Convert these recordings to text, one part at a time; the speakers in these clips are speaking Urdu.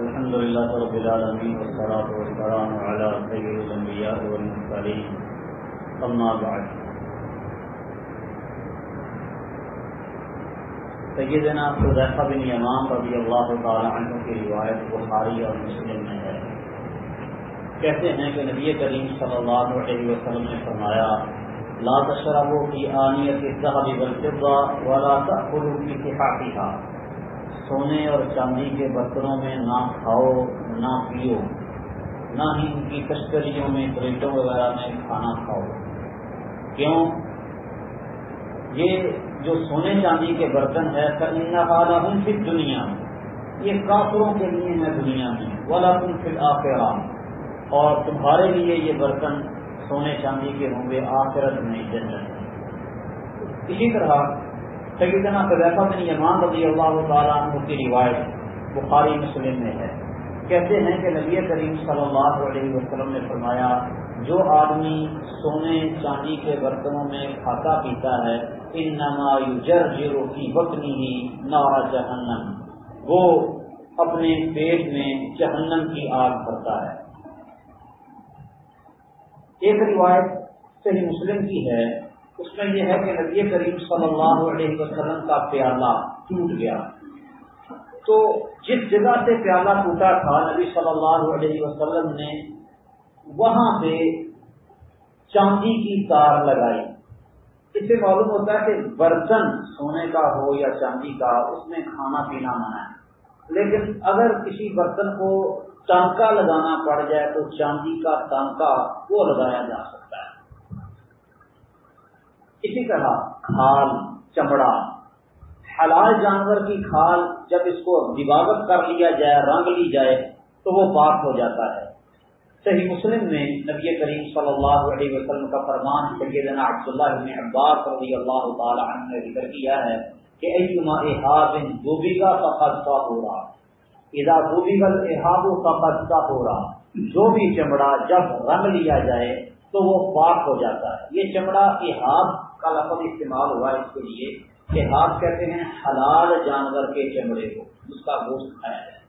الحمد لله رب العالمين والصلاة والسلام على سيد الأنبياء والمرسلين. أما بعد. سیدنا حذیفہ بن یمان رضی اللہ تعالی عنہ کی روایت بخاری اور مسلم میں ہے. کہتے ہیں کہ نبی کریم صلی اللہ علیہ وسلم نے فرمایا، لا تشربوا في آنية الذهب والفضة ولا تأكلوا في صحافها. سونے اور چاندی کے برتنوں میں نہ کھاؤ، نہ پیو، نہ ہی ان کی تشکریوں میں پلیٹوں وغیرہ میں کھانا کھاؤ۔ کیوں؟ یہ جو سونے چاندی کے برتن ہے ہوں پھر دنیا میں یہ کافروں کے لیے ہے دنیا میں۔ والا تم پھر آخرات اور تمہارے لیے یہ برتن سونے چاندی کے ہوں گے آخرت میں جنت اسی طرح سیدنا قذیفہ بن یمان رضی اللہ تعالیٰ عنہ کی روایت بخاری مسلم میں ہے۔ کہتے ہیں کہ نبی کریم صلی اللہ علیہ وسلم نے فرمایا، جو آدمی سونے چاندی کے برتنوں میں کھاتا پیتا ہے ان نما جر جیرو کی بکنی ہی نارا جہنم۔ وہ اپنے پیٹ میں جہنم کی آگ بھرتا ہے۔ ایک روایت صحیح مسلم کی ہے۔ اس میں یہ ہے کہ نبی کریم صلی اللہ علیہ وسلم کا پیالہ ٹوٹ گیا۔ تو جس جگہ سے پیالہ ٹوٹا تھا، نبی صلی اللہ علیہ وسلم نے وہاں پہ چاندی کی تار لگائی۔ اس سے معلوم ہوتا ہے کہ برتن سونے کا ہو یا چاندی کا، اس میں کھانا پینا منع ہے۔ لیکن اگر کسی برتن کو ٹانکا لگانا پڑ جائے تو چاندی کا ٹانکا وہ لگایا جا سکتا ہے۔ اسی طرح کھال، چمڑا۔ حلال جانور کی کھال جب اس کو دباغت کر لیا جائے، رنگ لی جائے، تو وہ پاک ہو جاتا ہے۔ صحیح مسلم میں نبی کریم صلی اللہ علیہ وسلم کا فرمان سیدنا عبداللہ بن عباس رضی اللہ تعالی عنہ نے ذکر کیا ہے کہ ایما احاظ دھوبی کا فقدہ ہو رہا ادا دھوبی کا احاظ و فقدہ ہو رہا جو بھی چمڑا جب رنگ لیا جائے، تو وہ پاک ہو جاتا ہے۔ یہ چمڑا احاظ کا لفظ استعمال ہوا اس کے لیے کہ ہاتھ کہتے ہیں حلال جانور کے چمڑے کو، اس کا گوشت کھایا جائے۔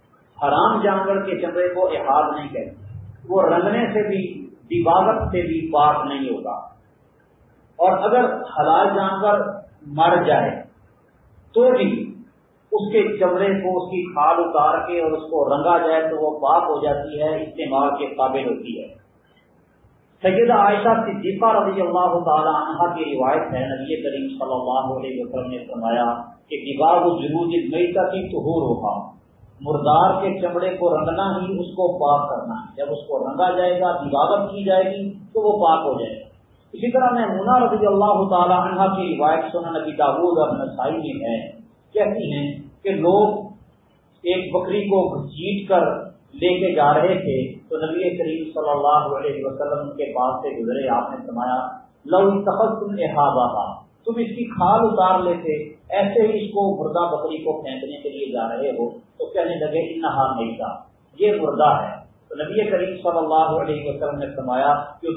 حرام جانور کے چمڑے کو احاظ نہیں کہتے۔ وہ رنگنے سے بھی دیواغت سے بھی پاک نہیں ہوتا۔ اور اگر حلال جانور مر جائے، تو بھی اس کے چمڑے کو، اس کی کھال اتار کے اور اس کو رنگا جائے تو وہ پاک ہو جاتی ہے، استعمال کے قابل ہوتی ہے۔ سیدہ عائشہ صدیقہ رضی اللہ تعالی عنہ کی روایت ہے، نبی کریم صلی اللہ علیہ وسلم نے فرمایا کہ دیباغ جلود میتا کی تہور ہوگا۔ مردار کے چمڑے کو رنگنا ہی اس کو پاک کرنا ہے۔ جب اس کو رنگا جائے گا دیواغت کی جائے گی، تو وہ پاک ہو جائے گا۔ اسی طرح میں رضی اللہ تعالی عنہ کی روایت سنا نبی داود اور نسائی میں ہے۔ کہتی ہیں کہ لوگ ایک بکری کو جیت کر لے کے جا رہے تھے تو نبی کریم صلی اللہ علیہ وسلم کے پاس سے گزرے۔ آپ نے سمایا لو تخت تم احاطہ تم اس کی کھال اتار لیتے، ایسے ہی اس کو مردہ بکری کو پھینکنے کے لیے جا رہے ہو۔ تو کہنے لگے، انہا نہیں تھا یہ مردہ ہے۔ تو نبی کریم صلی اللہ علیہ وسلم نے فرمایا کہ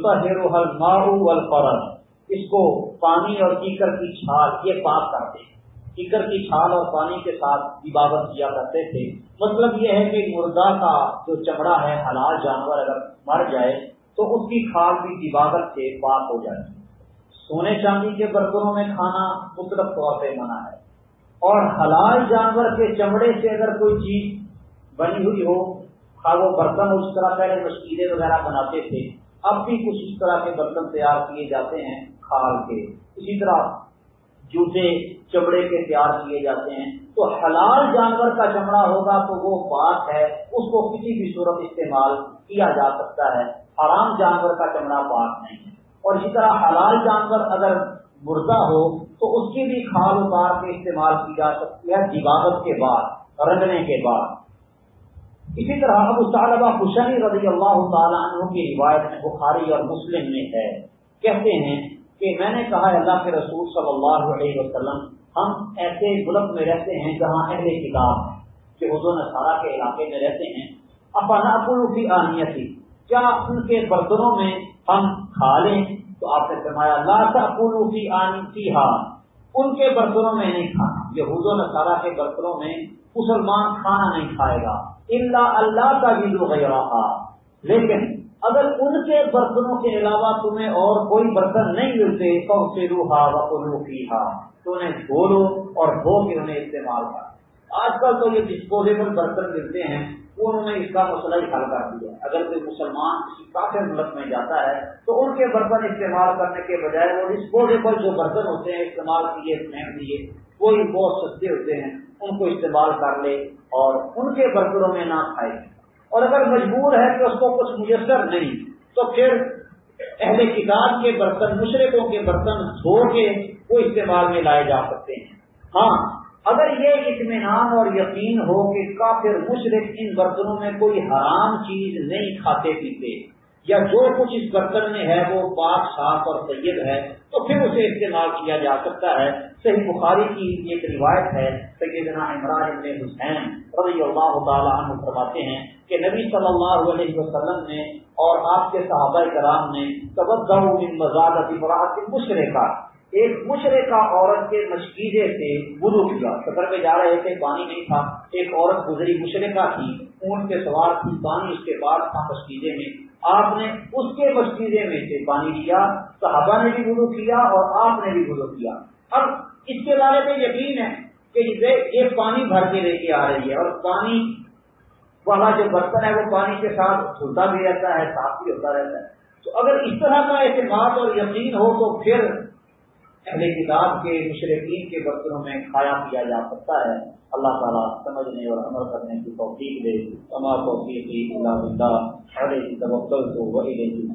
مارو الفرن اس کو پانی اور کیکر کی چھال، یہ پاک کرتے کیکر کی چھال اور پانی کے ساتھ عبادت کیا کرتے تھے۔ مطلب یہ ہے کہ مردہ کا جو چمڑا ہے، حلال جانور اگر مر جائے تو اس کی کھال بھی عبادت سے پاک ہو جاتی ہے۔ سونے چاندی کے برتنوں میں کھانا مطلب طور پہ منع ہے۔ اور حلال جانور کے چمڑے سے اگر کوئی چیز بنی ہوئی ہو، خواہ وہ برتن اس طرح پہلے مشکلیں وغیرہ بناتے تھے، اب بھی کچھ اس طرح کے برتن تیار کیے جاتے ہیں کھال کے۔ اسی طرح جوتے چمڑے کے تیار کیے جاتے ہیں۔ تو حلال جانور کا چمڑا ہوگا تو وہ بات ہے، اس کو کسی بھی صورت استعمال کیا جا سکتا ہے۔ حرام جانور کا چمڑا بات نہیں ہے۔ اور اسی طرح حلال جانور اگر مردہ ہو تو اس کی بھی کھال اتار کے استعمال کی جا سکتی ہے دیواغت کے بعد، رنگنے کے بعد۔ اسی طرح ابو طالبہ حسنی رضی اللہ تعالیٰ عنہ کی روایت میں بخاری اور مسلم میں ہے۔ کہتے ہیں کہ میں نے کہا اللہ کے رسول صلی اللہ علیہ وسلم، ہم ایسے ملک میں رہتے ہیں جہاں اہل کتاب ہیں، کہ حضور نصارہ کے علاقے میں رہتے ہیں۔ افنا کی آنیت کیا ان کے برتنوں میں ہم کھا لیں؟ تو آپ نے فرمایا لاتا کی آنی ہاں ان کے برتنوں میں نہیں کھانا۔ یہ حضو نصارہ کے برتنوں میں مسلمان کھانا نہیں کھائے گا۔ اللہ اللہ کا بھی دو لیکن اگر ان کے برتنوں کے علاوہ تمہیں اور کوئی برتن نہیں ملتے تو روحا و روحی تو انہیں دھو لو اور دھو کے انہیں استعمال کر۔ آج کل تو یہ ڈسپوزیبل برتن ملتے ہیں، انہوں نے اس کا مسئلہ ہی حل کر دیا۔ اگر کوئی مسلمان کسی کافی ملک میں جاتا ہے، تو ان کے برتن استعمال کرنے کے بجائے وہ ڈسپوزیبل جو برتن ہوتے ہیں، استعمال کیے پھینک دیے، وہی بہت سستے ہوتے ہیں، ان کو استعمال کر لے اور ان کے برتنوں میں نہ کھائے۔ اور اگر مجبور ہے کہ اس کو کچھ میسر نہیں، تو پھر اہل کتاب کے برتن مشرقوں کے برتن دھو کے وہ استعمال میں لائے جا سکتے ہیں۔ ہاں اگر یہ اطمینان اور یقین ہو کہ کافر مشرق ان برتنوں میں کوئی حرام چیز نہیں کھاتے، پیتے، یا جو کچھ اس برتن میں ہے وہ پاک، صاف اور سید ہے، تو پھر اسے استعمال کیا جا سکتا ہے۔ صحیح بخاری کی ایک روایت ہے، سیدنا عمران ابن حسین رضی اللہ تعالیٰ عنہ فرماتے ہیں کہ نبی صلی اللہ علیہ وسلم نے اور آپ کے صحابہ کرام نے توجہ مزاج مشرقہ، ایک مشرقہ عورت کے مشکیزے سے وضو کیا۔ سفر میں جا رہے تھے، پانی نہیں تھا۔ ایک عورت گزری مشرقہ تھی اونٹ کے سوار تھی، پانی اس کے بعد تھا مشکیزے میں۔ آپ نے اس کے مشکیزے میں سے پانی لیا، صحابہ نے بھی وضو کیا اور آپ نے بھی وضو کیا۔ اب اس کے بارے میں یقین ہے کہ یہ پانی بھر کے لے کے آ رہی ہے اور پانی والا جو برتن ہے وہ پانی کے ساتھ دھلتا بھی رہتا ہے، صاف بھی ہوتا رہتا ہے۔ تو اگر اس طرح کا اعتماد اور یقین ہو تو پھر اہل کتاب کے، مشرقین کے برتنوں میں کھایا پیا جا سکتا ہے۔ اللہ تعالیٰ سمجھنے اور عمل کرنے کی توفیق دے۔ توفیق اللہ بندہ ارے توکل تو وہی